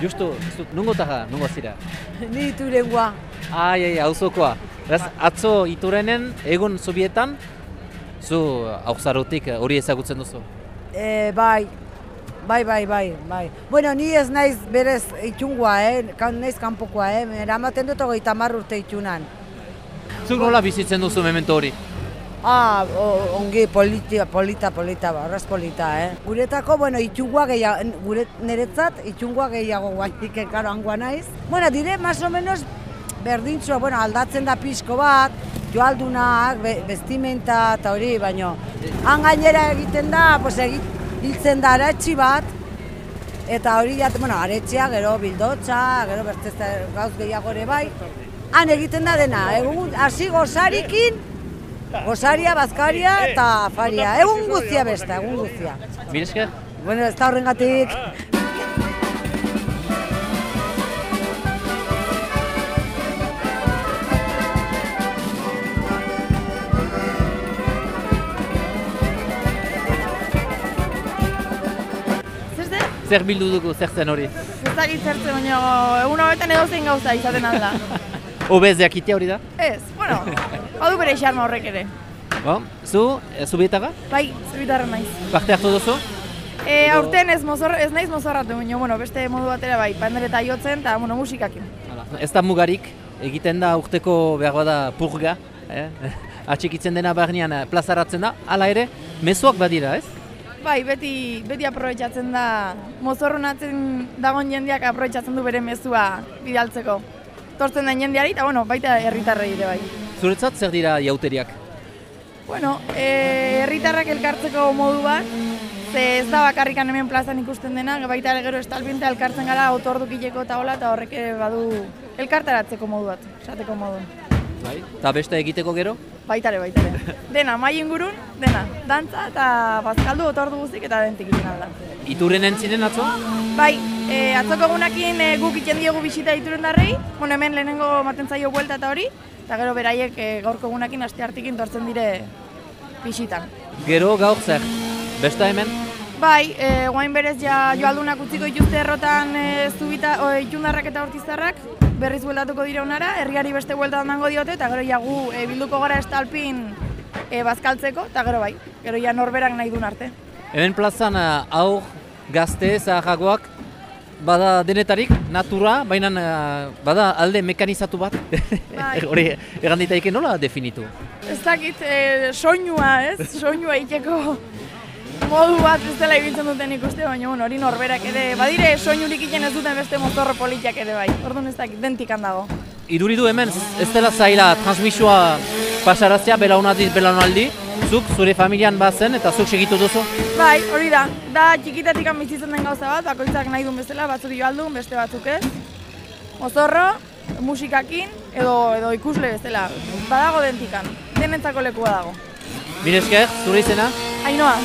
Justo, justo, nungo taga, nungo zira. Ni iturengoa. Ai, ai, auzokoa. Beraz, atzo iturenen, egun zubietan, zu hauzarrotik hori ezagutzen duzu. E, bai, bai, bai, bai, bai. Bueno, ni ez naiz berez itxungua, eh? Kan, naiz kanpokoa, eh? Eramaten dut hogeita hamar urte itxunan. Zuk nola bizitzen duzu memento hori? Ah, o, ongi, polita, polita, polita, barraz polita, eh? Guretako, bueno, itxungua gehiago, gure niretzat, itxungua gehiago guaitik, karo, hangoa naiz. Bueno, dire, más o menos, berdintzua, bueno, aldatzen da pixko bat, joaldunak, be, bestimenta eta hori, baino. Han gainera egiten da, pues, egit, hiltzen da aratxi bat, eta hori jat, bueno, aretxea, gero bildotza, gero beste gauz gehiago ere bai. Han egiten da dena, egun hasi gozarikin, gozaria, bazkaria eta afaria. Egun guztia besta, egun guztia. Miresker? Bueno, ez da horrengatik. Zer zer? Zer bildu dugu, zer zen hori? Ez dakit zertzen, baina egun horretan edo zein gauza izaten alda. Obez jakitea hori da? Ez, bueno, badu bere xarma horrek ere. Bo, zu, e, zubietaga? Bai, zubitarra naiz. Parte hartu duzu? E, aurten ez, mozor, ez naiz mozorratu, baina, bueno, beste modu batera bai, pandereta jotzen eta, bueno, musikakin. Hala, Ez da mugarik, egiten da urteko behar bada purga, eh? atxikitzen dena barnean eh, plazaratzen da, hala ere, mezuak badira, ez? Bai, beti, beti aprobetxatzen da, mozorronatzen dagoen jendeak aprobetxatzen du bere mezua bidaltzeko. Tortzen den jendeari, eta, bueno, baita herritarrei ere bai. Zuretzat zer dira jauteriak? Bueno, eh, herritarrak elkartzeko modu bat, ze ez da bakarrikan hemen plazan ikusten dena, baita gero estalpinta elkartzen gara otordukileko eta hola, eta horrek badu elkartaratzeko modu bat, esateko modu. Bai. Eta beste egiteko gero? Baitare, baitare. Dena, mai ingurun, dena. Dantza eta bazkaldu otordu guztik eta dentik egiten alda. Ituren entzinen atzo? Bai, e, atzoko egunakin e, guk itzen diogu bisita dituren darrei, bueno, hemen lehenengo maten zaio buelta eta hori, eta gero beraiek e, gaurko egunakin aste hartikin tortzen dire bisitan. Gero gaur zer? Besta hemen? Bai, e, guain berez ja joaldunak utziko dituzte errotan e, zubita, o, itundarrak eta hortizarrak, berriz bueltatuko dira honara, herriari beste buelta emango diote, eta gero ja gu e, bilduko gara estalpin e, bazkaltzeko, eta gero bai, gero ja norberak nahi duen arte. Hemen plazan aur, gazte, zaharragoak, bada denetarik, natura, baina eh, bada alde mekanizatu bat. Bai. Hori, egan ditaike nola definitu? Ez dakit, e, soinua, ez? Soinua iteko modu bat ez dela ibiltzen duten ikuste, baina bueno, hori norberak ere, badire soinurik iten ez duten beste mozorro politiak ere bai. Orduan ez dakit, dentikan dago. Iduridu hemen ez dela zaila transmisua pasarazia belaunaldi belaunaldi, zuk zure familian bazen eta zuk segitu duzu. Bai, hori da. Da txikitatik bizitzen den gauza bat, bakoitzak nahi duen bezala, batzuk joaldun, beste batzuk ez. Mozorro, musikakin, edo, edo ikusle bezala. Badago dentikan, denentzako lekua dago. Mire esker, zure izena? Ainoa.